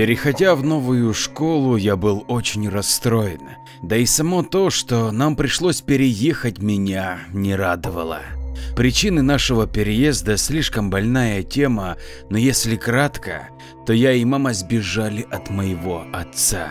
Переходя в новую школу, я был очень расстроен. Да и само то, что нам пришлось переехать, меня не радовало. Причины нашего переезда слишком больная тема, но если кратко, то я и мама сбежали от моего отца.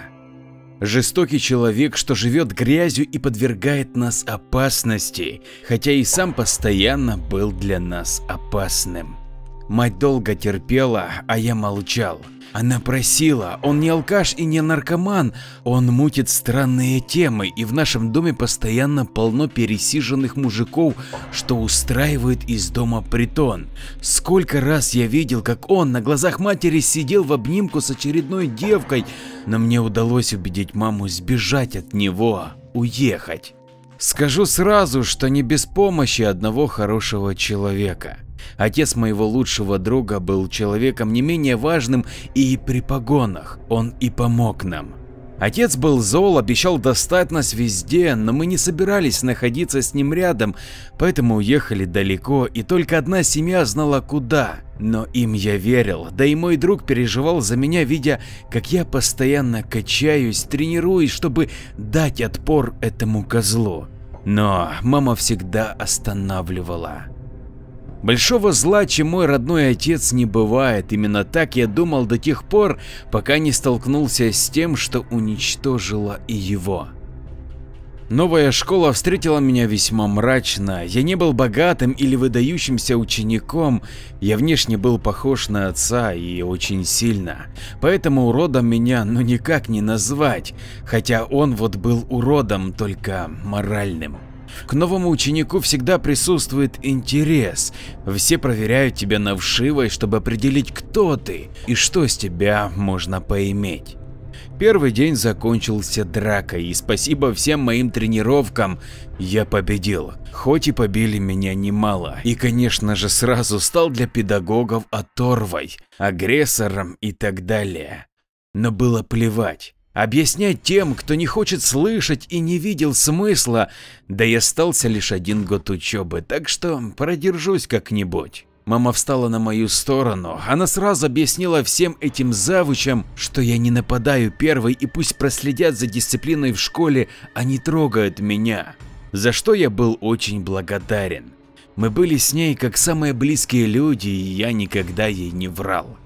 Жестокий человек, что живет грязью и подвергает нас опасности, хотя и сам постоянно был для нас опасным. Мать долго терпела, а я молчал. Она просила, он не алкаш и не наркоман, он мутит странные темы и в нашем доме постоянно полно пересиженных мужиков, что устраивает из дома притон. Сколько раз я видел, как он на глазах матери сидел в обнимку с очередной девкой, но мне удалось убедить маму сбежать от него, уехать. Скажу сразу, что не без помощи одного хорошего человека. Отец моего лучшего друга был человеком не менее важным и при погонах, он и помог нам. Отец был зол, обещал достать нас везде, но мы не собирались находиться с ним рядом, поэтому уехали далеко и только одна семья знала куда. Но им я верил, да и мой друг переживал за меня, видя, как я постоянно качаюсь, тренируюсь, чтобы дать отпор этому козлу. Но мама всегда останавливала. Большого зла, чем мой родной отец, не бывает. Именно так я думал до тех пор, пока не столкнулся с тем, что уничтожило и его. Новая школа встретила меня весьма мрачно. Я не был богатым или выдающимся учеником, я внешне был похож на отца и очень сильно. Поэтому уродом меня ну никак не назвать, хотя он вот был уродом, только моральным. К новому ученику всегда присутствует интерес. Все проверяют тебя на вшивой, чтобы определить, кто ты и что с тебя можно поиметь. Первый день закончился дракой, и спасибо всем моим тренировкам я победил, хоть и побили меня немало. И конечно же сразу стал для педагогов оторвой, агрессором и так далее. Но было плевать. Объяснять тем, кто не хочет слышать и не видел смысла, да и остался лишь один год учебы, так что продержусь как-нибудь. Мама встала на мою сторону, она сразу объяснила всем этим завучам, что я не нападаю первой и пусть проследят за дисциплиной в школе, а не трогают меня. За что я был очень благодарен. Мы были с ней как самые близкие люди, и я никогда ей не врал.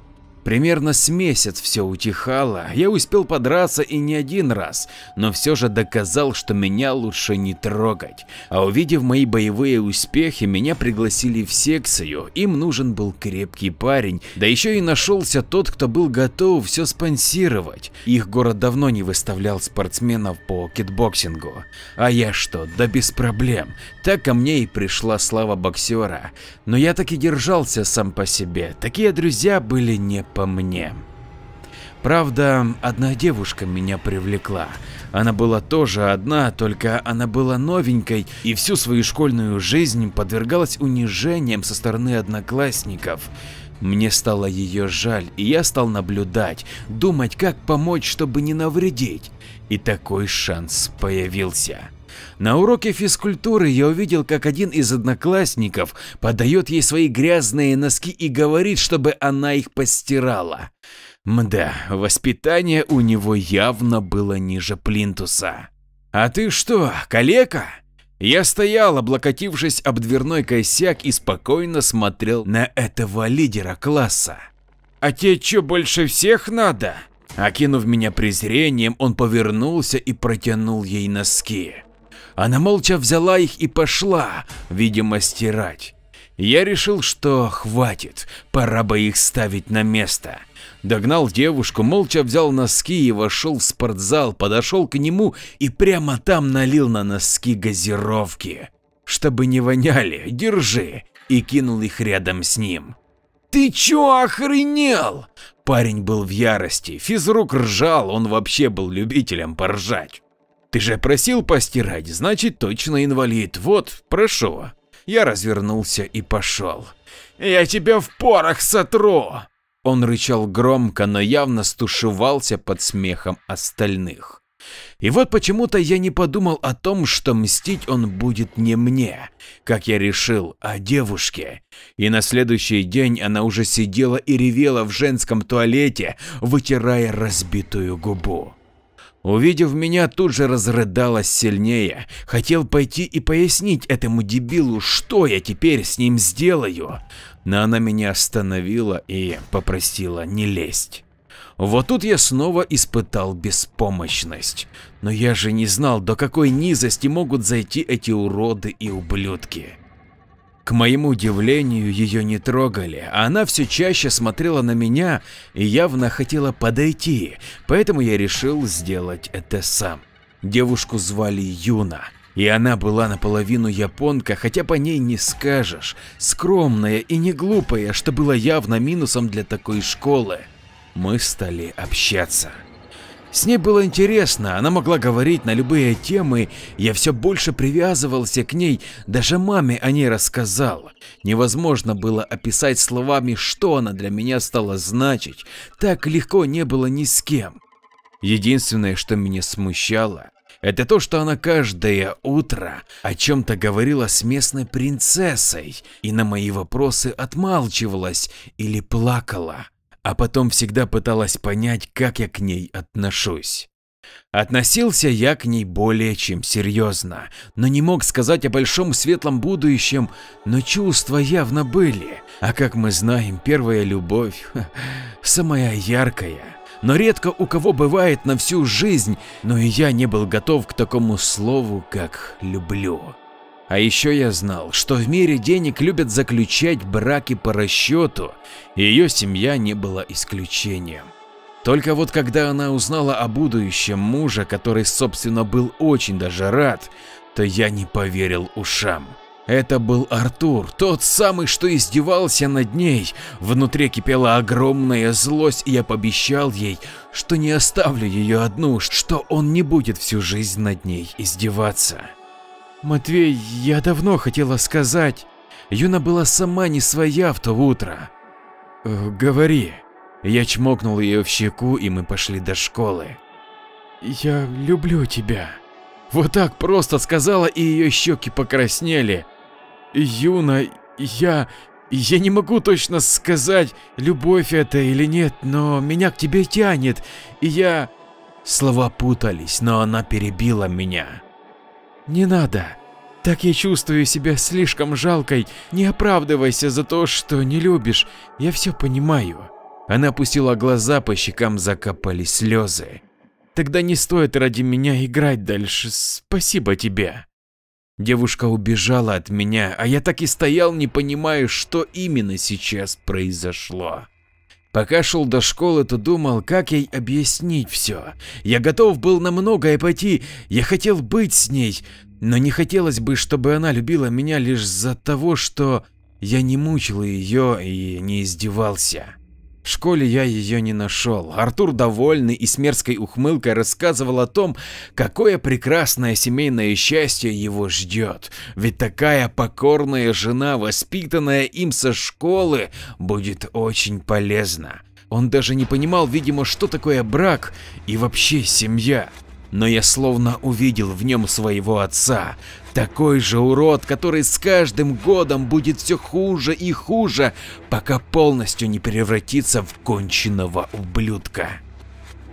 Примерно с месяц все утихало, я успел подраться и не один раз, но все же доказал, что меня лучше не трогать. А увидев мои боевые успехи, меня пригласили в секцию, им нужен был крепкий парень, да еще и нашелся тот, кто был готов все спонсировать. Их город давно не выставлял спортсменов по кикбоксингу. А я что, да без проблем. Так ко мне и пришла слава боксера. Но я таки держался сам по себе, такие друзья были не по мне. Правда, одна девушка меня привлекла. Она была тоже одна, только она была новенькой и всю свою школьную жизнь подвергалась унижениям со стороны одноклассников. Мне стало ее жаль, и я стал наблюдать, думать, как помочь, чтобы не навредить. И такой шанс появился. На уроке физкультуры я увидел, как один из одноклассников подает ей свои грязные носки и говорит, чтобы она их постирала. Мда, воспитание у него явно было ниже плинтуса. «А ты что, калека?» Я стоял, облокотившись об дверной косяк и спокойно смотрел на этого лидера класса. «А тебе что, больше всех надо?» Окинув меня презрением, он повернулся и протянул ей носки. Она молча взяла их и пошла, видимо, стирать. Я решил, что хватит, пора бы их ставить на место. Догнал девушку, молча взял носки и вошел в спортзал, подошел к нему и прямо там налил на носки газировки. Чтобы не воняли, держи, и кинул их рядом с ним. Ты чё охренел? Парень был в ярости, физрук ржал, он вообще был любителем поржать. Ты же просил постирать, значит точно инвалид. Вот, прошу. Я развернулся и пошел. Я тебя в порох сотру. Он рычал громко, но явно стушевался под смехом остальных. И вот почему-то я не подумал о том, что мстить он будет не мне, как я решил, а девушке. И на следующий день она уже сидела и ревела в женском туалете, вытирая разбитую губу. Увидев меня, тут же разрыдалась сильнее, хотел пойти и пояснить этому дебилу, что я теперь с ним сделаю, но она меня остановила и попросила не лезть. Вот тут я снова испытал беспомощность. Но я же не знал, до какой низости могут зайти эти уроды и ублюдки. К моему удивлению, ее не трогали, а она все чаще смотрела на меня и явно хотела подойти, поэтому я решил сделать это сам. Девушку звали Юна, и она была наполовину японка, хотя по ней не скажешь, скромная и не глупая, что было явно минусом для такой школы мы стали общаться. С ней было интересно, она могла говорить на любые темы, я все больше привязывался к ней, даже маме о ней рассказал. Невозможно было описать словами, что она для меня стала значить, так легко не было ни с кем. Единственное, что меня смущало, это то, что она каждое утро о чем-то говорила с местной принцессой и на мои вопросы отмалчивалась или плакала а потом всегда пыталась понять, как я к ней отношусь. Относился я к ней более чем серьезно, но не мог сказать о большом светлом будущем, но чувства явно были, а как мы знаем, первая любовь – самая яркая. Но редко у кого бывает на всю жизнь, но и я не был готов к такому слову, как «люблю». А еще я знал, что в мире денег любят заключать браки по расчету, и ее семья не была исключением. Только вот когда она узнала о будущем мужа, который собственно был очень даже рад, то я не поверил ушам. Это был Артур, тот самый, что издевался над ней. Внутри кипела огромная злость, и я пообещал ей, что не оставлю ее одну, что он не будет всю жизнь над ней издеваться. Матвей, я давно хотела сказать. Юна была сама не своя в то утро. Э, говори. Я чмокнул ее в щеку, и мы пошли до школы. Я люблю тебя. Вот так просто сказала, и ее щеки покраснели. Юна, я... Я не могу точно сказать, любовь это или нет, но меня к тебе тянет, и я... Слова путались, но она перебила меня. Не надо. Так я чувствую себя слишком жалкой. Не оправдывайся за то, что не любишь. Я все понимаю. Она опустила глаза, по щекам закапали слезы. Тогда не стоит ради меня играть дальше. Спасибо тебе. Девушка убежала от меня, а я так и стоял, не понимая, что именно сейчас произошло. Пока шел до школы, то думал, как ей объяснить все. Я готов был на многое пойти, я хотел быть с ней, но не хотелось бы, чтобы она любила меня лишь за того, что я не мучил ее и не издевался. В школе я ее не нашел. Артур, довольный и с мерзкой ухмылкой, рассказывал о том, какое прекрасное семейное счастье его ждет. Ведь такая покорная жена, воспитанная им со школы, будет очень полезна. Он даже не понимал, видимо, что такое брак и вообще семья но я словно увидел в нем своего отца, такой же урод, который с каждым годом будет все хуже и хуже, пока полностью не превратится в конченного ублюдка.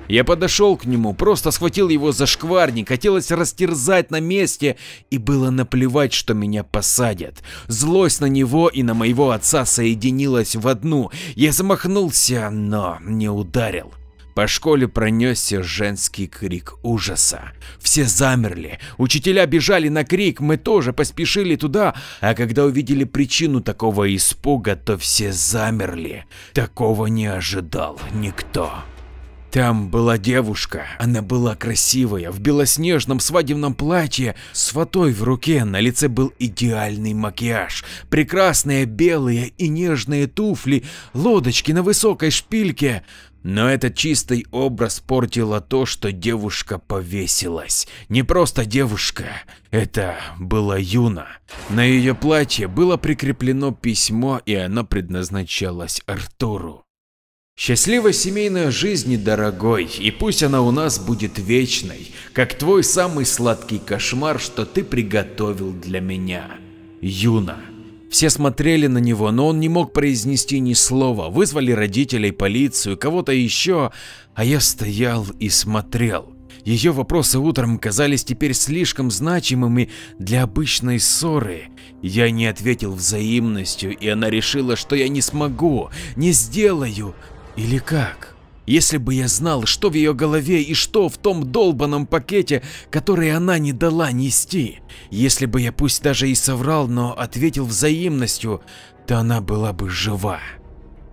Я подошел к нему, просто схватил его за шкварник, хотелось растерзать на месте, и было наплевать, что меня посадят. Злость на него и на моего отца соединилась в одну. Я замахнулся, но не ударил. По школе пронесся женский крик ужаса. Все замерли, учителя бежали на крик, мы тоже поспешили туда, а когда увидели причину такого испуга, то все замерли. Такого не ожидал никто. Там была девушка, она была красивая, в белоснежном свадебном платье, с фатой в руке, на лице был идеальный макияж, прекрасные белые и нежные туфли, лодочки на высокой шпильке. Но этот чистый образ портило то, что девушка повесилась. Не просто девушка, это была Юна. На ее платье было прикреплено письмо, и оно предназначалось Артуру. Счастливая семейная жизнь, дорогой, и пусть она у нас будет вечной, как твой самый сладкий кошмар, что ты приготовил для меня. Юна. Все смотрели на него, но он не мог произнести ни слова. Вызвали родителей, полицию, кого-то еще, а я стоял и смотрел. Ее вопросы утром казались теперь слишком значимыми для обычной ссоры. Я не ответил взаимностью, и она решила, что я не смогу, не сделаю. Или как? Если бы я знал, что в ее голове и что в том долбанном пакете, который она не дала нести, если бы я пусть даже и соврал, но ответил взаимностью, то она была бы жива.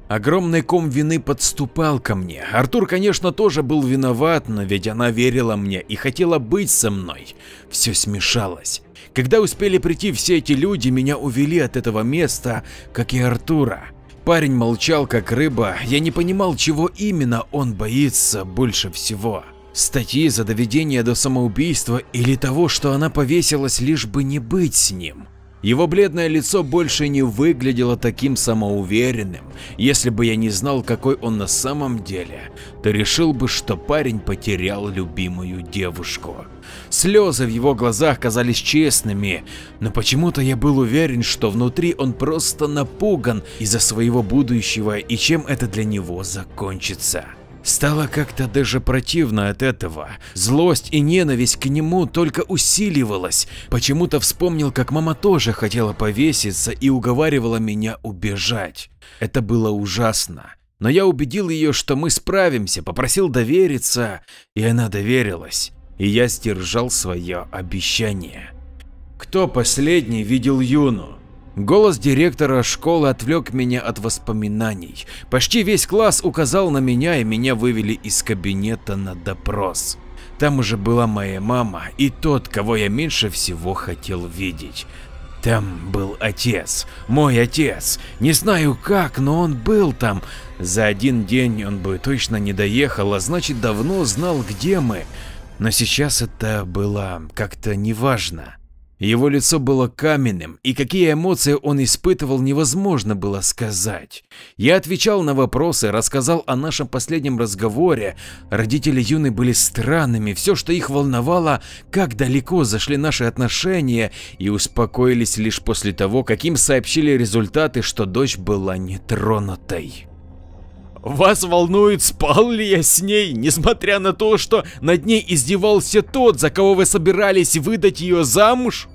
Огромный ком вины подступал ко мне. Артур, конечно, тоже был виноват, но ведь она верила мне и хотела быть со мной. Все смешалось. Когда успели прийти все эти люди, меня увели от этого места, как и Артура. Парень молчал как рыба, я не понимал, чего именно он боится больше всего. Статьи за доведение до самоубийства или того, что она повесилась лишь бы не быть с ним. Его бледное лицо больше не выглядело таким самоуверенным. Если бы я не знал, какой он на самом деле, то решил бы, что парень потерял любимую девушку. Слезы в его глазах казались честными, но почему-то я был уверен, что внутри он просто напуган из-за своего будущего и чем это для него закончится. Стало как-то даже противно от этого. Злость и ненависть к нему только усиливалась. Почему-то вспомнил, как мама тоже хотела повеситься и уговаривала меня убежать. Это было ужасно. Но я убедил ее, что мы справимся, попросил довериться, и она доверилась. И я сдержал свое обещание. Кто последний видел Юну? Голос директора школы отвлек меня от воспоминаний. Почти весь класс указал на меня и меня вывели из кабинета на допрос. Там уже была моя мама и тот, кого я меньше всего хотел видеть. Там был отец, мой отец. Не знаю как, но он был там. За один день он бы точно не доехал, а значит давно знал, где мы. Но сейчас это было как-то неважно. Его лицо было каменным, и какие эмоции он испытывал, невозможно было сказать. Я отвечал на вопросы, рассказал о нашем последнем разговоре. Родители Юны были странными, все, что их волновало, как далеко зашли наши отношения, и успокоились лишь после того, каким сообщили результаты, что дочь была нетронутой. Вас волнует, спал ли я с ней, несмотря на то, что над ней издевался тот, за кого вы собирались выдать ее замуж?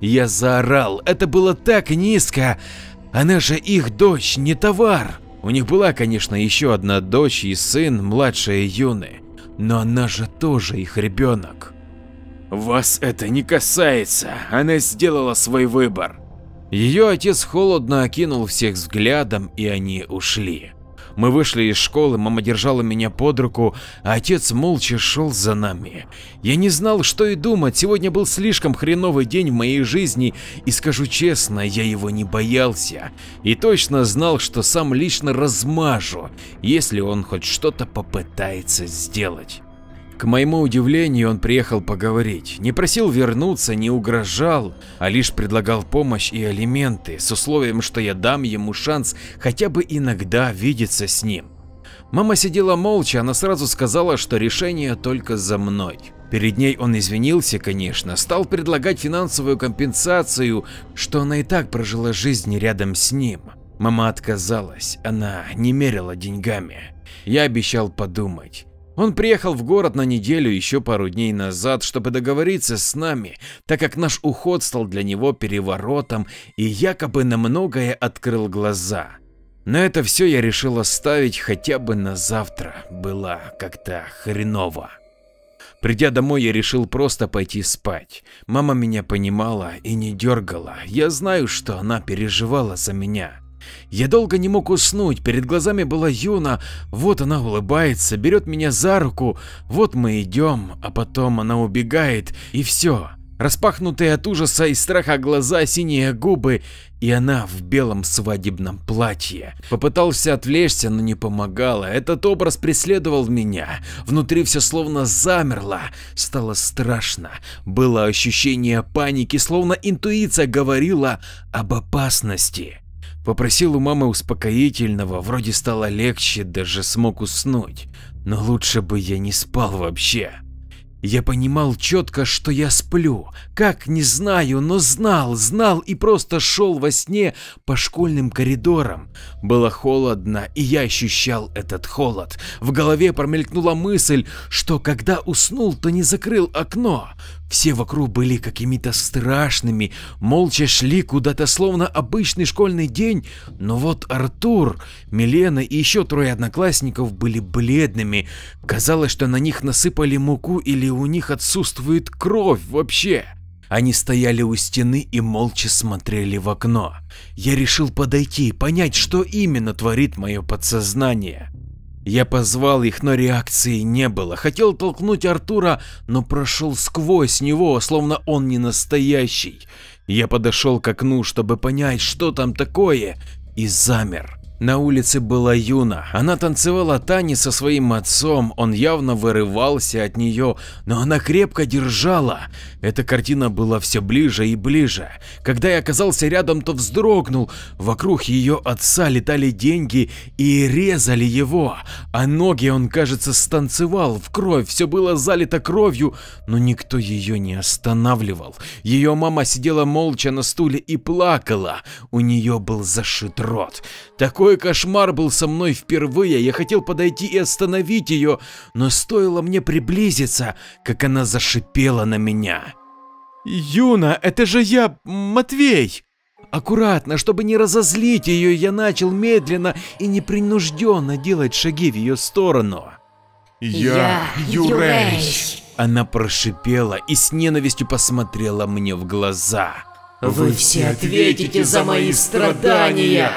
Я заорал, это было так низко. Она же их дочь, не товар. У них была, конечно, еще одна дочь и сын, младшая Юны, но она же тоже их ребенок. Вас это не касается, она сделала свой выбор. Ее отец холодно окинул всех взглядом, и они ушли. Мы вышли из школы, мама держала меня под руку, а отец молча шел за нами. Я не знал, что и думать, сегодня был слишком хреновый день в моей жизни, и скажу честно, я его не боялся. И точно знал, что сам лично размажу, если он хоть что-то попытается сделать. К моему удивлению, он приехал поговорить, не просил вернуться, не угрожал, а лишь предлагал помощь и алименты с условием, что я дам ему шанс хотя бы иногда видеться с ним. Мама сидела молча, она сразу сказала, что решение только за мной. Перед ней он извинился, конечно, стал предлагать финансовую компенсацию, что она и так прожила жизнь рядом с ним. Мама отказалась, она не мерила деньгами. Я обещал подумать. Он приехал в город на неделю еще пару дней назад, чтобы договориться с нами, так как наш уход стал для него переворотом и якобы на многое открыл глаза. Но это все я решил оставить хотя бы на завтра, было как-то хреново. Придя домой, я решил просто пойти спать. Мама меня понимала и не дергала, я знаю, что она переживала за меня. Я долго не мог уснуть, перед глазами была Юна, вот она улыбается, берет меня за руку, вот мы идем, а потом она убегает и все. Распахнутые от ужаса и страха глаза, синие губы, и она в белом свадебном платье. Попытался отвлечься, но не помогало. Этот образ преследовал меня. Внутри все словно замерло. Стало страшно. Было ощущение паники, словно интуиция говорила об опасности. Попросил у мамы успокоительного, вроде стало легче, даже смог уснуть. Но лучше бы я не спал вообще. Я понимал четко, что я сплю. Как, не знаю, но знал, знал и просто шел во сне по школьным коридорам. Было холодно, и я ощущал этот холод. В голове промелькнула мысль, что когда уснул, то не закрыл окно. Все вокруг были какими-то страшными, молча шли куда-то словно обычный школьный день, но вот Артур, Милена и еще трое одноклассников были бледными. Казалось, что на них насыпали муку или у них отсутствует кровь вообще. Они стояли у стены и молча смотрели в окно. Я решил подойти, понять, что именно творит мое подсознание. Я позвал их, но реакции не было. Хотел толкнуть Артура, но прошел сквозь него, словно он не настоящий. Я подошел к окну, чтобы понять, что там такое, и замер. На улице была Юна, она танцевала танец со своим отцом, он явно вырывался от нее, но она крепко держала. Эта картина была все ближе и ближе. Когда я оказался рядом, то вздрогнул, вокруг ее отца летали деньги и резали его, а ноги он, кажется, станцевал в кровь, все было залито кровью, но никто ее не останавливал. Ее мама сидела молча на стуле и плакала, у нее был зашит рот. Такой такой кошмар был со мной впервые, я хотел подойти и остановить ее, но стоило мне приблизиться, как она зашипела на меня. «Юна, это же я, Матвей!» Аккуратно, чтобы не разозлить ее, я начал медленно и непринужденно делать шаги в ее сторону. «Я Юрей!» Она прошипела и с ненавистью посмотрела мне в глаза. «Вы все ответите за мои страдания!»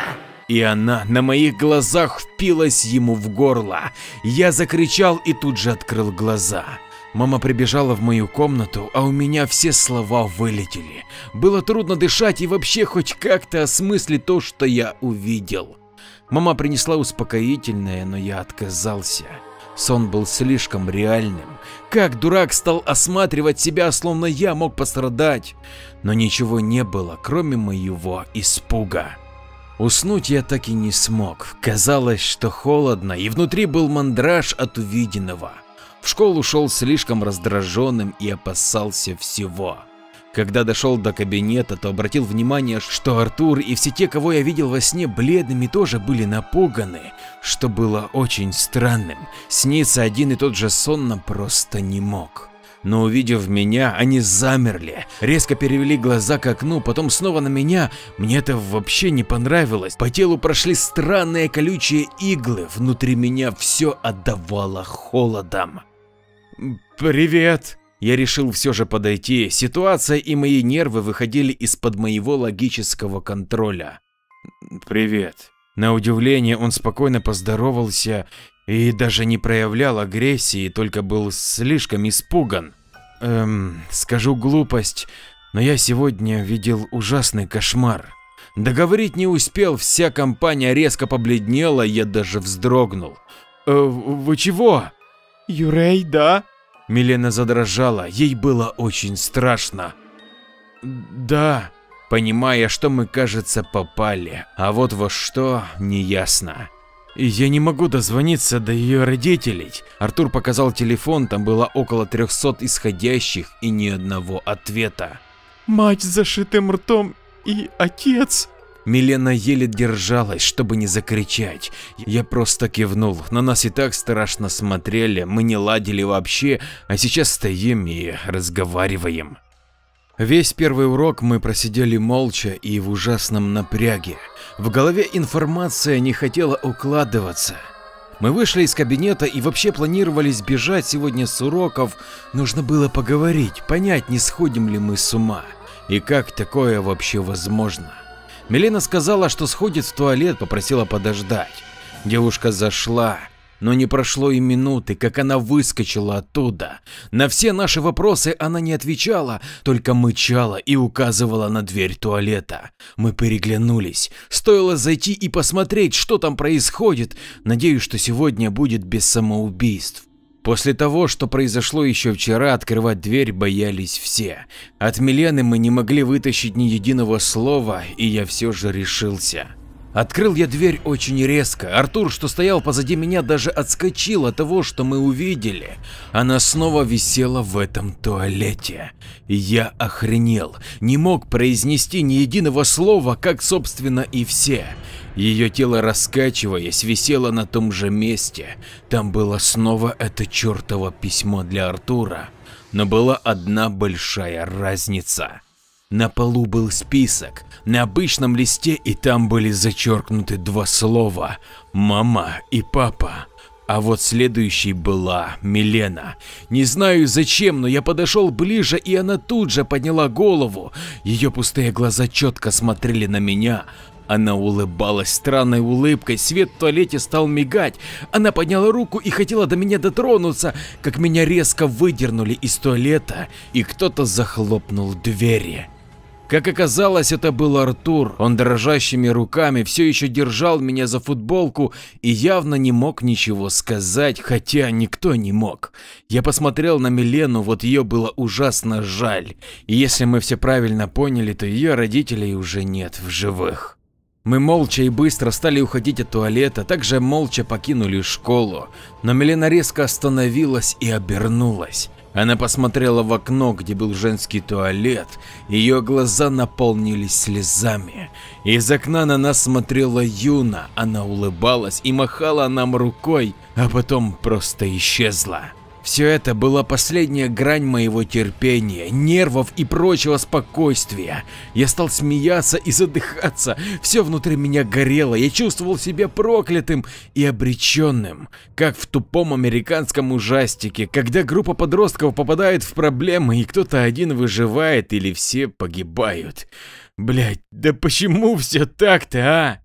И она на моих глазах впилась ему в горло. Я закричал и тут же открыл глаза. Мама прибежала в мою комнату, а у меня все слова вылетели. Было трудно дышать и вообще хоть как-то осмыслить то, что я увидел. Мама принесла успокоительное, но я отказался. Сон был слишком реальным. Как дурак стал осматривать себя, словно я мог пострадать. Но ничего не было, кроме моего испуга. Уснуть я так и не смог. Казалось, что холодно, и внутри был мандраж от увиденного. В школу шел слишком раздраженным и опасался всего. Когда дошел до кабинета, то обратил внимание, что Артур и все те, кого я видел во сне бледными, тоже были напуганы, что было очень странным. Сниться один и тот же сон нам просто не мог но увидев меня, они замерли, резко перевели глаза к окну, потом снова на меня. Мне это вообще не понравилось. По телу прошли странные колючие иглы, внутри меня все отдавало холодом. «Привет!» Я решил все же подойти, ситуация и мои нервы выходили из-под моего логического контроля. «Привет». На удивление он спокойно поздоровался и даже не проявлял агрессии, только был слишком испуган. Эм, скажу глупость, но я сегодня видел ужасный кошмар. Договорить не успел, вся компания резко побледнела, я даже вздрогнул. Э, вы чего? Юрей, да? Милена задрожала, ей было очень страшно. Да, понимая, что мы, кажется, попали, а вот во что, неясно. Я не могу дозвониться до ее родителей. Артур показал телефон, там было около 300 исходящих и ни одного ответа. Мать с зашитым ртом и отец. Милена еле держалась, чтобы не закричать. Я просто кивнул. На нас и так страшно смотрели, мы не ладили вообще, а сейчас стоим и разговариваем. Весь первый урок мы просидели молча и в ужасном напряге. В голове информация не хотела укладываться. Мы вышли из кабинета и вообще планировали сбежать сегодня с уроков. Нужно было поговорить, понять, не сходим ли мы с ума. И как такое вообще возможно. Милена сказала, что сходит в туалет, попросила подождать. Девушка зашла, но не прошло и минуты, как она выскочила оттуда. На все наши вопросы она не отвечала, только мычала и указывала на дверь туалета. Мы переглянулись. Стоило зайти и посмотреть, что там происходит. Надеюсь, что сегодня будет без самоубийств. После того, что произошло еще вчера, открывать дверь боялись все. От Милены мы не могли вытащить ни единого слова, и я все же решился. Открыл я дверь очень резко. Артур, что стоял позади меня, даже отскочил от того, что мы увидели. Она снова висела в этом туалете. Я охренел, не мог произнести ни единого слова, как собственно и все. Ее тело, раскачиваясь, висело на том же месте. Там было снова это чертово письмо для Артура. Но была одна большая разница. На полу был список, на обычном листе и там были зачеркнуты два слова «мама» и «папа». А вот следующей была Милена. Не знаю зачем, но я подошел ближе, и она тут же подняла голову. Ее пустые глаза четко смотрели на меня. Она улыбалась странной улыбкой, свет в туалете стал мигать. Она подняла руку и хотела до меня дотронуться, как меня резко выдернули из туалета, и кто-то захлопнул двери. Как оказалось, это был Артур. Он дрожащими руками все еще держал меня за футболку и явно не мог ничего сказать, хотя никто не мог. Я посмотрел на Милену, вот ее было ужасно жаль. И если мы все правильно поняли, то ее родителей уже нет в живых. Мы молча и быстро стали уходить от туалета, также молча покинули школу, но Милена резко остановилась и обернулась. Она посмотрела в окно, где был женский туалет, ее глаза наполнились слезами. Из окна на нас смотрела Юна, она улыбалась и махала нам рукой, а потом просто исчезла. Все это была последняя грань моего терпения, нервов и прочего спокойствия. Я стал смеяться и задыхаться, все внутри меня горело, я чувствовал себя проклятым и обреченным, как в тупом американском ужастике, когда группа подростков попадает в проблемы и кто-то один выживает или все погибают. Блять, да почему все так-то, а?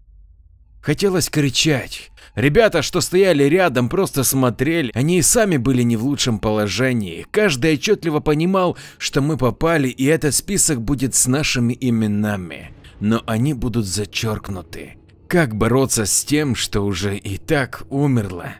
Хотелось кричать. Ребята, что стояли рядом, просто смотрели, они и сами были не в лучшем положении. Каждый отчетливо понимал, что мы попали и этот список будет с нашими именами. Но они будут зачеркнуты. Как бороться с тем, что уже и так умерло?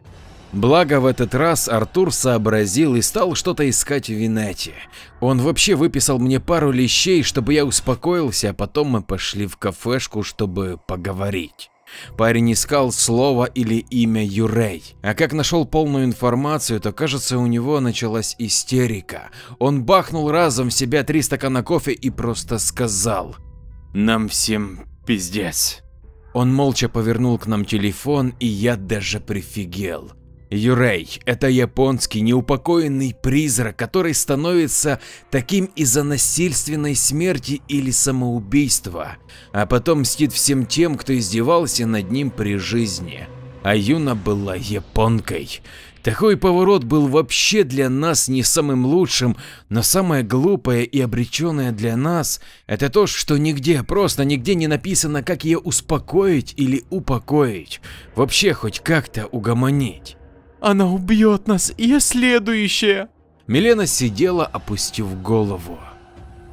Благо в этот раз Артур сообразил и стал что-то искать в Винете. Он вообще выписал мне пару лещей, чтобы я успокоился, а потом мы пошли в кафешку, чтобы поговорить. Парень искал слово или имя Юрей, а как нашел полную информацию, то кажется у него началась истерика. Он бахнул разом в себя три стакана кофе и просто сказал «Нам всем пиздец». Он молча повернул к нам телефон, и я даже прифигел. Юрей – это японский неупокоенный призрак, который становится таким из-за насильственной смерти или самоубийства, а потом мстит всем тем, кто издевался над ним при жизни. А Юна была японкой. Такой поворот был вообще для нас не самым лучшим, но самое глупое и обреченное для нас – это то, что нигде, просто нигде не написано, как ее успокоить или упокоить, вообще хоть как-то угомонить. Она убьет нас, я следующая. Милена сидела, опустив голову.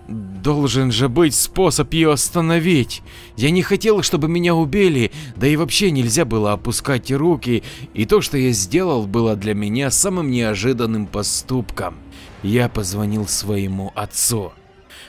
Должен же быть способ ее остановить. Я не хотел, чтобы меня убили, да и вообще нельзя было опускать руки, и то, что я сделал, было для меня самым неожиданным поступком. Я позвонил своему отцу.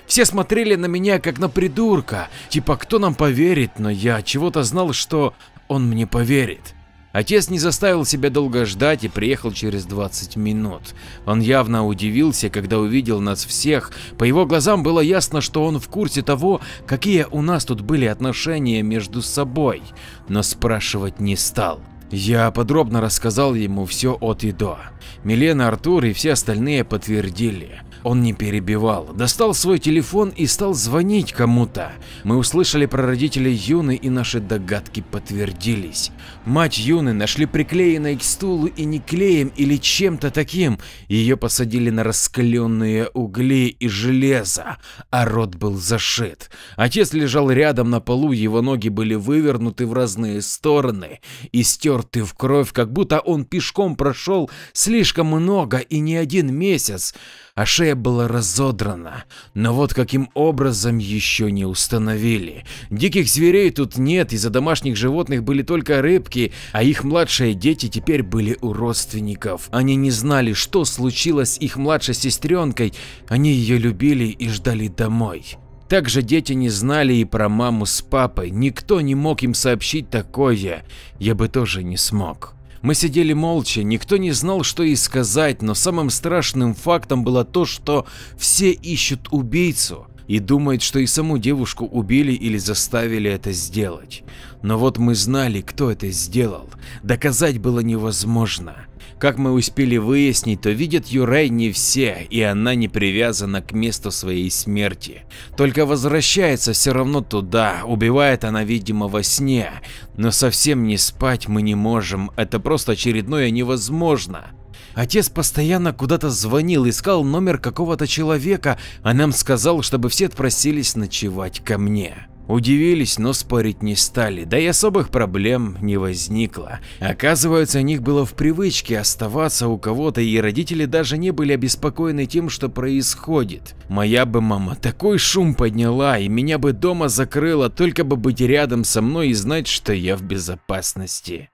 Все смотрели на меня как на придурка, типа кто нам поверит, но я чего-то знал, что он мне поверит. Отец не заставил себя долго ждать и приехал через 20 минут. Он явно удивился, когда увидел нас всех. По его глазам было ясно, что он в курсе того, какие у нас тут были отношения между собой, но спрашивать не стал. Я подробно рассказал ему все от и до. Милена, Артур и все остальные подтвердили. Он не перебивал, достал свой телефон и стал звонить кому-то. Мы услышали про родителей Юны и наши догадки подтвердились. Мать Юны нашли приклеенной к стулу и не клеем или чем-то таким. Ее посадили на раскаленные угли и железо, а рот был зашит. Отец лежал рядом на полу, его ноги были вывернуты в разные стороны и стерты в кровь, как будто он пешком прошел слишком много и не один месяц а шея была разодрана, но вот каким образом еще не установили. Диких зверей тут нет, из-за домашних животных были только рыбки, а их младшие дети теперь были у родственников. Они не знали, что случилось с их младшей сестренкой, они ее любили и ждали домой. Также дети не знали и про маму с папой, никто не мог им сообщить такое, я бы тоже не смог. Мы сидели молча, никто не знал, что и сказать, но самым страшным фактом было то, что все ищут убийцу и думают, что и саму девушку убили или заставили это сделать. Но вот мы знали, кто это сделал, доказать было невозможно. Как мы успели выяснить, то видят Юрай не все, и она не привязана к месту своей смерти. Только возвращается все равно туда, убивает она, видимо, во сне. Но совсем не спать мы не можем, это просто очередное невозможно. Отец постоянно куда-то звонил, искал номер какого-то человека, а нам сказал, чтобы все отпросились ночевать ко мне. Удивились, но спорить не стали, да и особых проблем не возникло. Оказывается, у них было в привычке оставаться у кого-то, и родители даже не были обеспокоены тем, что происходит. Моя бы мама такой шум подняла, и меня бы дома закрыла, только бы быть рядом со мной и знать, что я в безопасности.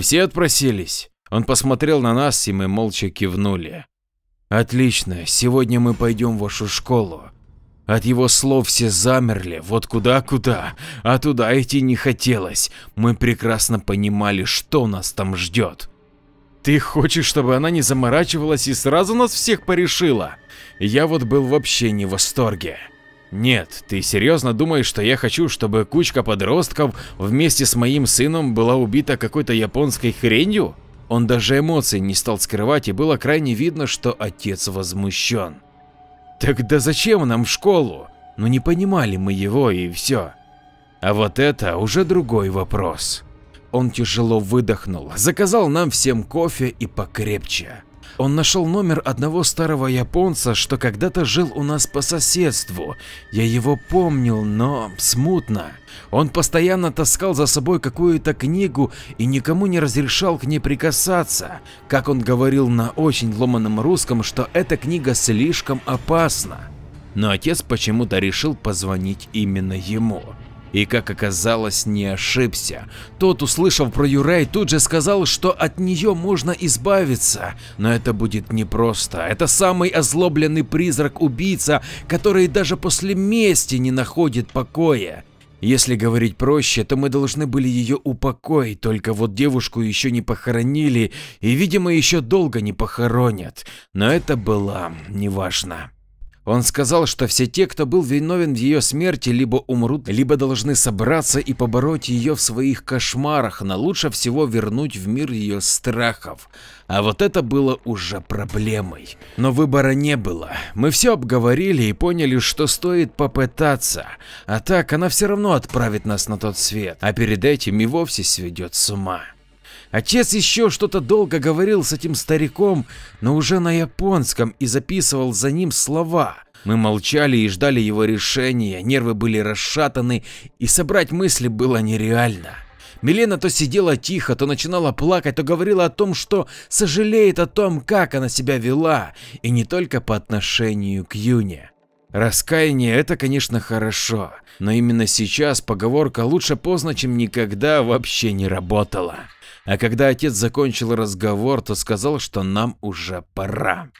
Все отпросились. Он посмотрел на нас, и мы молча кивнули. Отлично, сегодня мы пойдем в вашу школу. От его слов все замерли, вот куда-куда, а туда идти не хотелось. Мы прекрасно понимали, что нас там ждет. Ты хочешь, чтобы она не заморачивалась и сразу нас всех порешила? Я вот был вообще не в восторге. Нет, ты серьезно думаешь, что я хочу, чтобы кучка подростков вместе с моим сыном была убита какой-то японской хренью? Он даже эмоций не стал скрывать и было крайне видно, что отец возмущен. Тогда зачем нам в школу? Ну не понимали мы его и все. А вот это уже другой вопрос. Он тяжело выдохнул, заказал нам всем кофе и покрепче. Он нашел номер одного старого японца, что когда-то жил у нас по соседству. Я его помнил, но смутно. Он постоянно таскал за собой какую-то книгу и никому не разрешал к ней прикасаться. Как он говорил на очень ломаном русском, что эта книга слишком опасна. Но отец почему-то решил позвонить именно ему. И, как оказалось, не ошибся. Тот, услышав про Юрай, тут же сказал, что от нее можно избавиться. Но это будет непросто. Это самый озлобленный призрак-убийца, который даже после мести не находит покоя. Если говорить проще, то мы должны были ее упокоить, только вот девушку еще не похоронили и, видимо, еще долго не похоронят. Но это было неважно. Он сказал, что все те, кто был виновен в ее смерти, либо умрут, либо должны собраться и побороть ее в своих кошмарах, но лучше всего вернуть в мир ее страхов. А вот это было уже проблемой. Но выбора не было. Мы все обговорили и поняли, что стоит попытаться. А так она все равно отправит нас на тот свет, а перед этим и вовсе сведет с ума. Отец еще что-то долго говорил с этим стариком, но уже на японском и записывал за ним слова. Мы молчали и ждали его решения, нервы были расшатаны и собрать мысли было нереально. Милена то сидела тихо, то начинала плакать, то говорила о том, что сожалеет о том, как она себя вела, и не только по отношению к Юне. Раскаяние – это, конечно, хорошо, но именно сейчас поговорка «лучше поздно, чем никогда» вообще не работала. А когда отец закончил разговор, то сказал, что нам уже пора.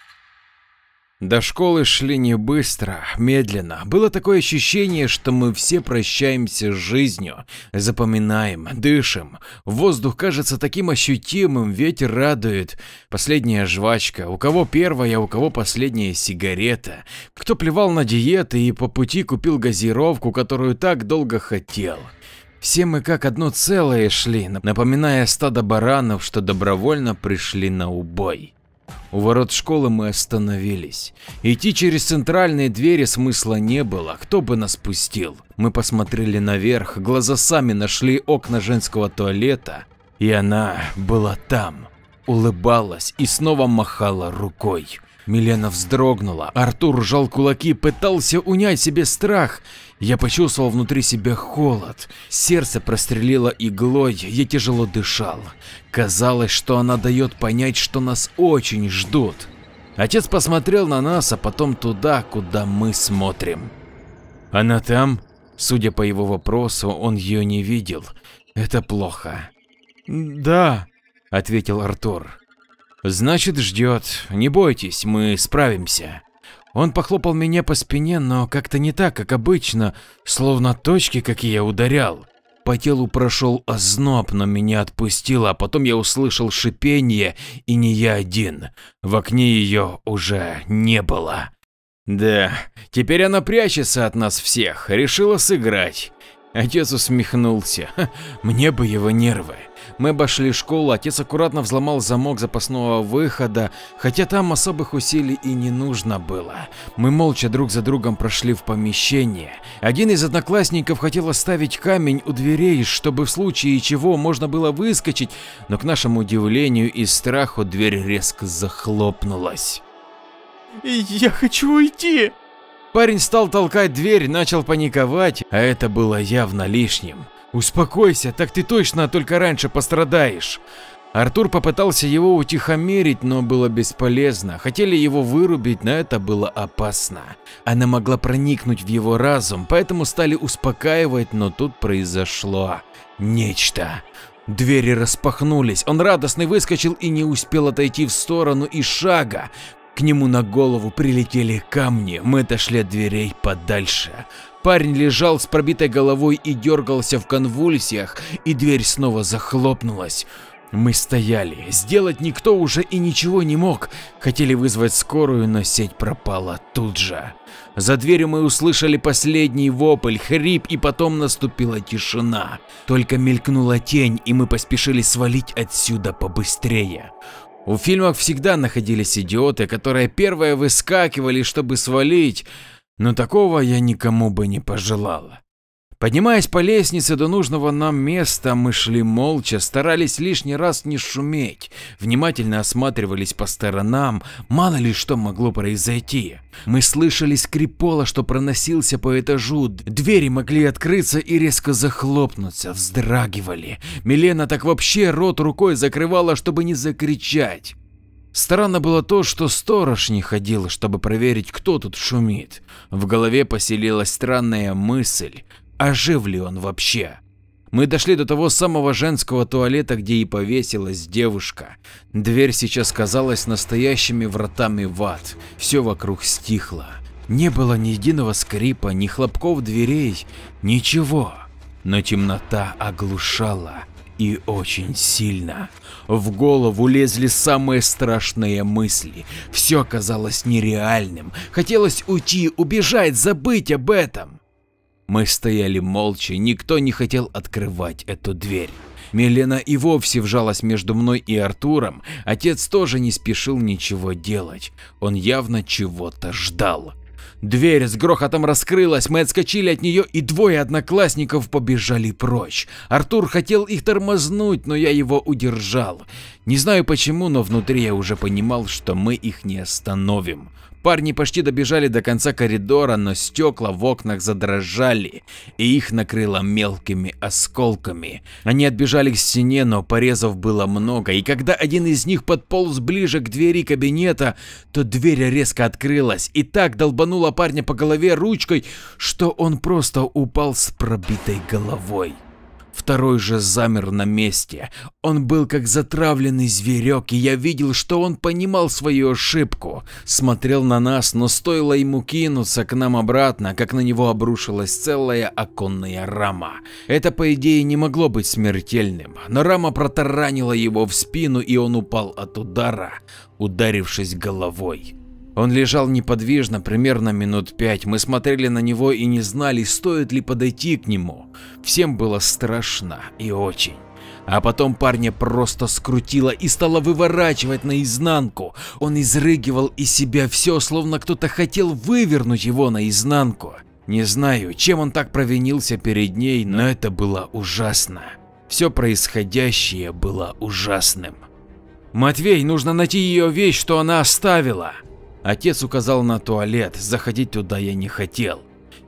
До школы шли не быстро, медленно. Было такое ощущение, что мы все прощаемся с жизнью, запоминаем, дышим. Воздух кажется таким ощутимым, ветер радует. Последняя жвачка, у кого первая, у кого последняя сигарета. Кто плевал на диеты и по пути купил газировку, которую так долго хотел. Все мы как одно целое шли, напоминая стадо баранов, что добровольно пришли на убой. У ворот школы мы остановились. Идти через центральные двери смысла не было, кто бы нас пустил. Мы посмотрели наверх, глаза сами нашли окна женского туалета, и она была там, улыбалась и снова махала рукой. Милена вздрогнула, Артур сжал кулаки, пытался унять себе страх. Я почувствовал внутри себя холод, сердце прострелило иглой, я тяжело дышал. Казалось, что она дает понять, что нас очень ждут. Отец посмотрел на нас, а потом туда, куда мы смотрим. Она там? Судя по его вопросу, он ее не видел. Это плохо. Да, ответил Артур. Значит, ждет. Не бойтесь, мы справимся. Он похлопал меня по спине, но как-то не так, как обычно, словно точки, какие я ударял. По телу прошел озноб, но меня отпустило, а потом я услышал шипение, и не я один. В окне ее уже не было. Да, теперь она прячется от нас всех, решила сыграть. Отец усмехнулся. Мне бы его нервы. Мы обошли школу, отец аккуратно взломал замок запасного выхода, хотя там особых усилий и не нужно было. Мы молча друг за другом прошли в помещение. Один из одноклассников хотел оставить камень у дверей, чтобы в случае чего можно было выскочить, но к нашему удивлению и страху дверь резко захлопнулась. «Я хочу уйти!» Парень стал толкать дверь, начал паниковать, а это было явно лишним. «Успокойся, так ты точно только раньше пострадаешь». Артур попытался его утихомирить, но было бесполезно. Хотели его вырубить, но это было опасно. Она могла проникнуть в его разум, поэтому стали успокаивать, но тут произошло нечто. Двери распахнулись, он радостный выскочил и не успел отойти в сторону и шага. К нему на голову прилетели камни, мы отошли от дверей подальше. Парень лежал с пробитой головой и дергался в конвульсиях, и дверь снова захлопнулась. Мы стояли, сделать никто уже и ничего не мог. Хотели вызвать скорую, но сеть пропала тут же. За дверью мы услышали последний вопль, хрип и потом наступила тишина. Только мелькнула тень и мы поспешили свалить отсюда побыстрее. У фильмов всегда находились идиоты, которые первые выскакивали, чтобы свалить, но такого я никому бы не пожелал. Поднимаясь по лестнице до нужного нам места, мы шли молча, старались лишний раз не шуметь, внимательно осматривались по сторонам, мало ли что могло произойти. Мы слышали скрип пола, что проносился по этажу, двери могли открыться и резко захлопнуться, вздрагивали. Милена так вообще рот рукой закрывала, чтобы не закричать. Странно было то, что сторож не ходил, чтобы проверить, кто тут шумит. В голове поселилась странная мысль, а жив ли он вообще? Мы дошли до того самого женского туалета, где и повесилась девушка. Дверь сейчас казалась настоящими вратами в ад. Все вокруг стихло. Не было ни единого скрипа, ни хлопков дверей, ничего. Но темнота оглушала и очень сильно. В голову лезли самые страшные мысли. Все казалось нереальным. Хотелось уйти, убежать, забыть об этом. Мы стояли молча, никто не хотел открывать эту дверь. Милена и вовсе вжалась между мной и Артуром, отец тоже не спешил ничего делать, он явно чего-то ждал. Дверь с грохотом раскрылась, мы отскочили от нее и двое одноклассников побежали прочь. Артур хотел их тормознуть, но я его удержал. Не знаю почему, но внутри я уже понимал, что мы их не остановим. Парни почти добежали до конца коридора, но стекла в окнах задрожали, и их накрыло мелкими осколками. Они отбежали к стене, но порезов было много, и когда один из них подполз ближе к двери кабинета, то дверь резко открылась и так долбанула парня по голове ручкой, что он просто упал с пробитой головой. Второй же замер на месте. Он был как затравленный зверек, и я видел, что он понимал свою ошибку. Смотрел на нас, но стоило ему кинуться к нам обратно, как на него обрушилась целая оконная рама. Это по идее не могло быть смертельным, но рама протаранила его в спину, и он упал от удара, ударившись головой. Он лежал неподвижно примерно минут пять, мы смотрели на него и не знали, стоит ли подойти к нему. Всем было страшно и очень. А потом парня просто скрутило и стало выворачивать наизнанку. Он изрыгивал из себя все, словно кто-то хотел вывернуть его наизнанку. Не знаю, чем он так провинился перед ней, но это было ужасно. Все происходящее было ужасным. «Матвей, нужно найти ее вещь, что она оставила!» Отец указал на туалет, заходить туда я не хотел.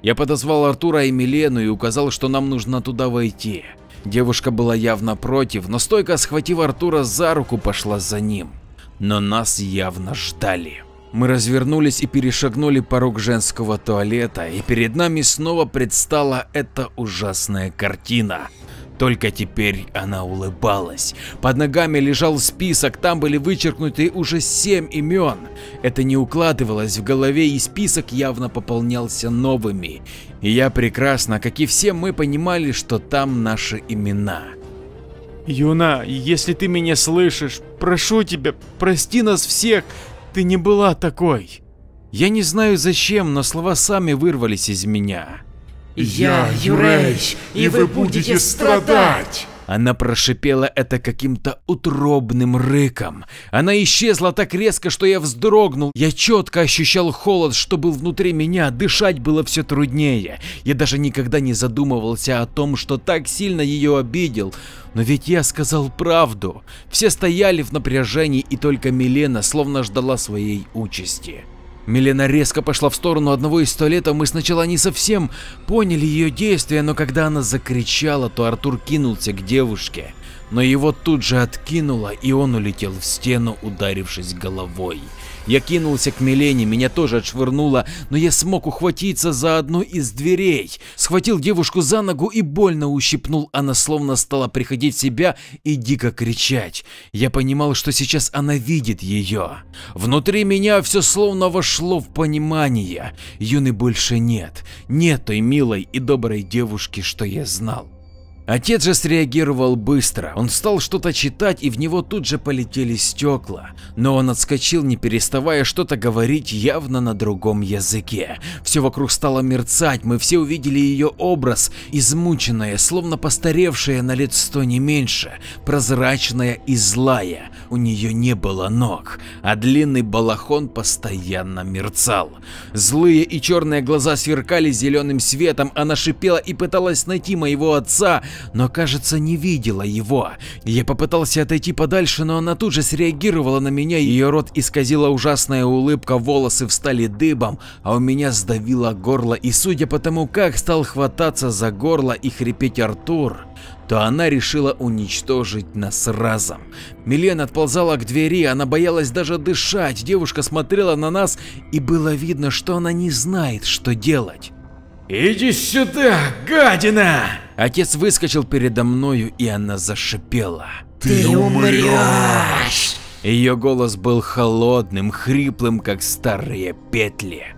Я подозвал Артура и Милену и указал, что нам нужно туда войти. Девушка была явно против, но стойко схватив Артура за руку, пошла за ним. Но нас явно ждали. Мы развернулись и перешагнули порог женского туалета, и перед нами снова предстала эта ужасная картина. Только теперь она улыбалась. Под ногами лежал список, там были вычеркнуты уже семь имен. Это не укладывалось в голове и список явно пополнялся новыми. И я прекрасно, как и все мы, понимали, что там наши имена. Юна, если ты меня слышишь, прошу тебя, прости нас всех, ты не была такой. Я не знаю зачем, но слова сами вырвались из меня. Я Юрей, и вы будете страдать. Она прошипела это каким-то утробным рыком. Она исчезла так резко, что я вздрогнул. Я четко ощущал холод, что был внутри меня, дышать было все труднее. Я даже никогда не задумывался о том, что так сильно ее обидел. Но ведь я сказал правду. Все стояли в напряжении, и только Милена словно ждала своей участи. Милена резко пошла в сторону одного из туалетов, мы сначала не совсем поняли ее действия, но когда она закричала, то Артур кинулся к девушке, но его тут же откинуло и он улетел в стену, ударившись головой. Я кинулся к Милене, меня тоже отшвырнуло, но я смог ухватиться за одну из дверей. Схватил девушку за ногу и больно ущипнул, она словно стала приходить в себя и дико кричать. Я понимал, что сейчас она видит ее. Внутри меня все словно вошло в понимание. Юны больше нет, нет той милой и доброй девушки, что я знал. Отец же среагировал быстро, он стал что-то читать и в него тут же полетели стекла, но он отскочил не переставая что-то говорить явно на другом языке. Все вокруг стало мерцать, мы все увидели ее образ, измученная, словно постаревшая на лет сто не меньше, прозрачная и злая, у нее не было ног, а длинный балахон постоянно мерцал. Злые и черные глаза сверкали зеленым светом, она шипела и пыталась найти моего отца, но, кажется, не видела его. Я попытался отойти подальше, но она тут же среагировала на меня, ее рот исказила ужасная улыбка, волосы встали дыбом, а у меня сдавило горло, и судя по тому, как стал хвататься за горло и хрипеть Артур, то она решила уничтожить нас разом. Милен отползала к двери, она боялась даже дышать, девушка смотрела на нас и было видно, что она не знает, что делать. «Иди сюда, гадина!» Отец выскочил передо мною, и она зашипела. Ты умрешь! Ее голос был холодным, хриплым, как старые петли.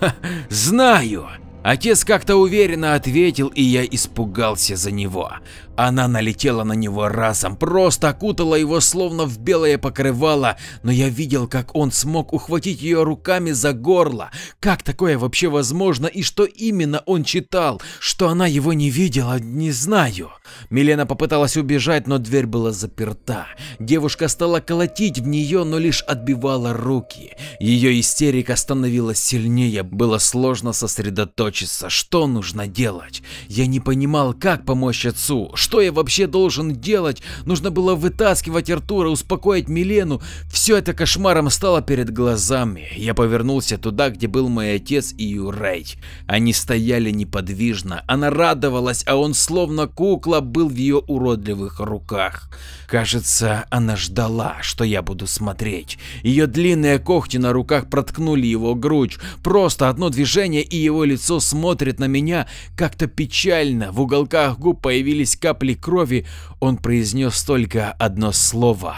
Ха, знаю! Отец как-то уверенно ответил, и я испугался за него. Она налетела на него разом, просто окутала его словно в белое покрывало, но я видел, как он смог ухватить ее руками за горло. Как такое вообще возможно и что именно он читал? Что она его не видела, не знаю. Милена попыталась убежать, но дверь была заперта. Девушка стала колотить в нее, но лишь отбивала руки. Ее истерика становилась сильнее, было сложно сосредоточиться, что нужно делать. Я не понимал, как помочь отцу, что я вообще должен делать? Нужно было вытаскивать Артура, успокоить Милену. Все это кошмаром стало перед глазами. Я повернулся туда, где был мой отец и Юрей. Они стояли неподвижно. Она радовалась, а он словно кукла был в ее уродливых руках. Кажется, она ждала, что я буду смотреть. Ее длинные когти на руках проткнули его грудь. Просто одно движение и его лицо смотрит на меня как-то печально. В уголках губ появились капли капли крови, он произнес только одно слово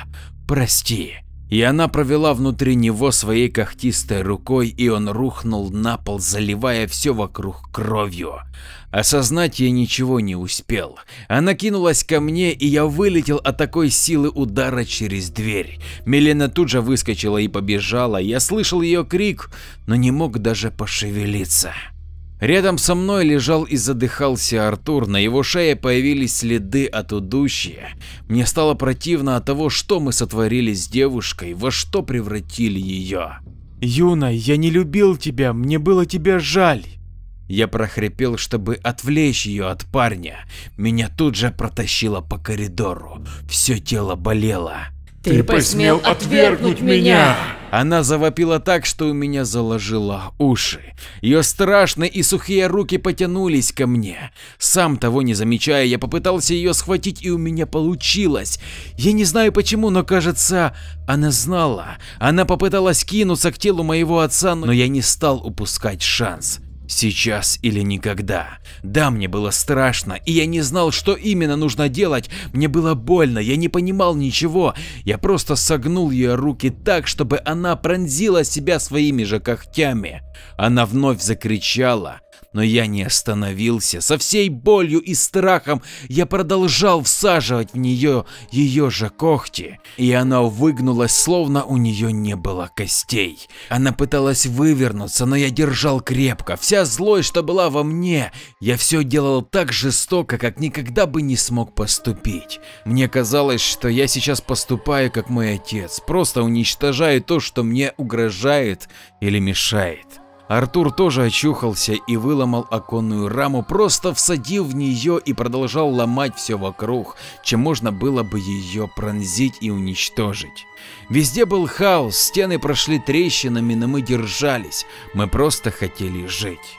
«Прости». И она провела внутри него своей когтистой рукой, и он рухнул на пол, заливая все вокруг кровью. Осознать я ничего не успел. Она кинулась ко мне, и я вылетел от такой силы удара через дверь. Милена тут же выскочила и побежала, я слышал ее крик, но не мог даже пошевелиться. Рядом со мной лежал и задыхался Артур, на его шее появились следы от удушья. Мне стало противно от того, что мы сотворили с девушкой, во что превратили ее. Юна, я не любил тебя, мне было тебя жаль. Я прохрипел, чтобы отвлечь ее от парня. Меня тут же протащило по коридору. Все тело болело. Ты посмел отвергнуть меня! Она завопила так, что у меня заложило уши. Ее страшные и сухие руки потянулись ко мне. Сам того не замечая, я попытался ее схватить, и у меня получилось. Я не знаю почему, но кажется, она знала. Она попыталась кинуться к телу моего отца, но я не стал упускать шанс. Сейчас или никогда. Да, мне было страшно, и я не знал, что именно нужно делать. Мне было больно, я не понимал ничего. Я просто согнул ее руки так, чтобы она пронзила себя своими же когтями. Она вновь закричала, но я не остановился. Со всей болью и страхом я продолжал всаживать в нее ее же когти, и она выгнулась, словно у нее не было костей. Она пыталась вывернуться, но я держал крепко. Вся злость, что была во мне, я все делал так жестоко, как никогда бы не смог поступить. Мне казалось, что я сейчас поступаю как мой отец, просто уничтожаю то, что мне угрожает или мешает. Артур тоже очухался и выломал оконную раму, просто всадив в нее и продолжал ломать все вокруг, чем можно было бы ее пронзить и уничтожить. Везде был хаос, стены прошли трещинами, но мы держались, мы просто хотели жить.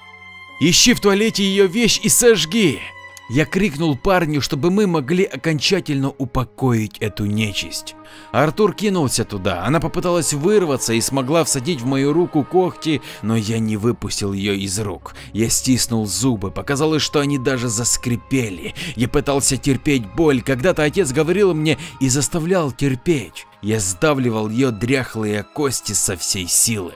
«Ищи в туалете ее вещь и сожги!» Я крикнул парню, чтобы мы могли окончательно упокоить эту нечисть. Артур кинулся туда, она попыталась вырваться и смогла всадить в мою руку когти, но я не выпустил ее из рук. Я стиснул зубы, показалось, что они даже заскрипели. Я пытался терпеть боль, когда-то отец говорил мне и заставлял терпеть. Я сдавливал ее дряхлые кости со всей силы.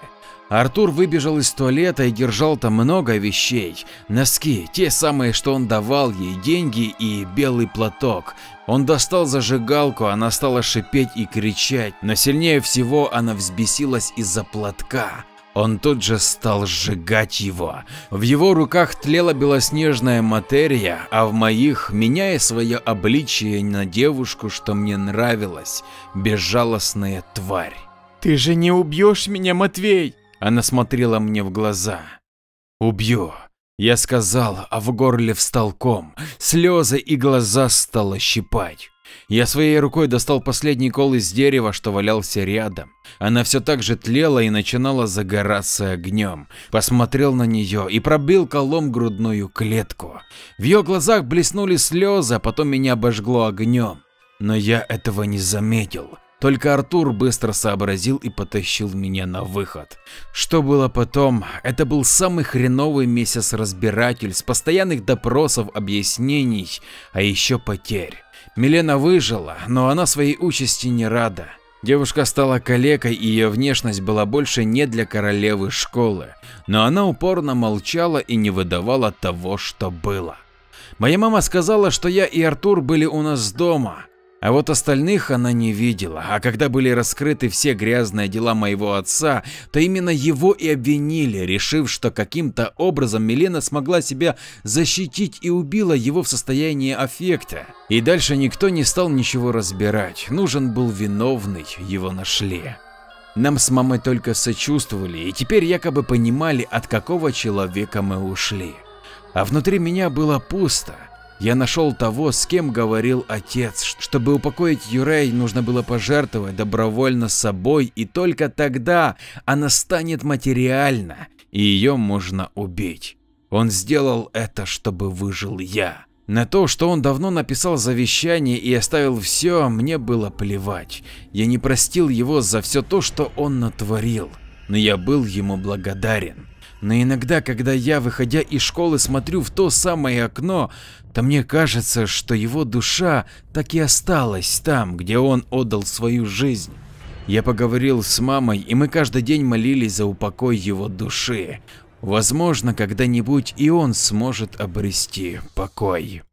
Артур выбежал из туалета и держал там много вещей. Носки, те самые, что он давал ей, деньги и белый платок. Он достал зажигалку, она стала шипеть и кричать, но сильнее всего она взбесилась из-за платка. Он тут же стал сжигать его. В его руках тлела белоснежная материя, а в моих, меняя свое обличие на девушку, что мне нравилась, безжалостная тварь. Ты же не убьешь меня, Матвей! Она смотрела мне в глаза. «Убью!» Я сказал, а в горле встал ком, слезы и глаза стало щипать. Я своей рукой достал последний кол из дерева, что валялся рядом. Она все так же тлела и начинала загораться огнем. Посмотрел на нее и пробил колом грудную клетку. В ее глазах блеснули слезы, а потом меня обожгло огнем. Но я этого не заметил. Только Артур быстро сообразил и потащил меня на выход. Что было потом? Это был самый хреновый месяц разбирательств, постоянных допросов, объяснений, а еще потерь. Милена выжила, но она своей участи не рада. Девушка стала калекой и ее внешность была больше не для королевы школы, но она упорно молчала и не выдавала того, что было. Моя мама сказала, что я и Артур были у нас дома, а вот остальных она не видела, а когда были раскрыты все грязные дела моего отца, то именно его и обвинили, решив, что каким-то образом Милена смогла себя защитить и убила его в состоянии аффекта. И дальше никто не стал ничего разбирать, нужен был виновный, его нашли. Нам с мамой только сочувствовали и теперь якобы понимали, от какого человека мы ушли. А внутри меня было пусто. Я нашел того, с кем говорил отец. Чтобы упокоить Юрей, нужно было пожертвовать добровольно собой, и только тогда она станет материальна, и ее можно убить. Он сделал это, чтобы выжил я. На то, что он давно написал завещание и оставил все, мне было плевать. Я не простил его за все то, что он натворил, но я был ему благодарен. Но иногда, когда я, выходя из школы, смотрю в то самое окно, то мне кажется, что его душа так и осталась там, где он отдал свою жизнь. Я поговорил с мамой, и мы каждый день молились за упокой его души. Возможно, когда-нибудь и он сможет обрести покой.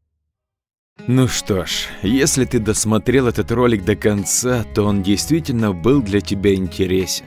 Ну что ж, если ты досмотрел этот ролик до конца, то он действительно был для тебя интересен.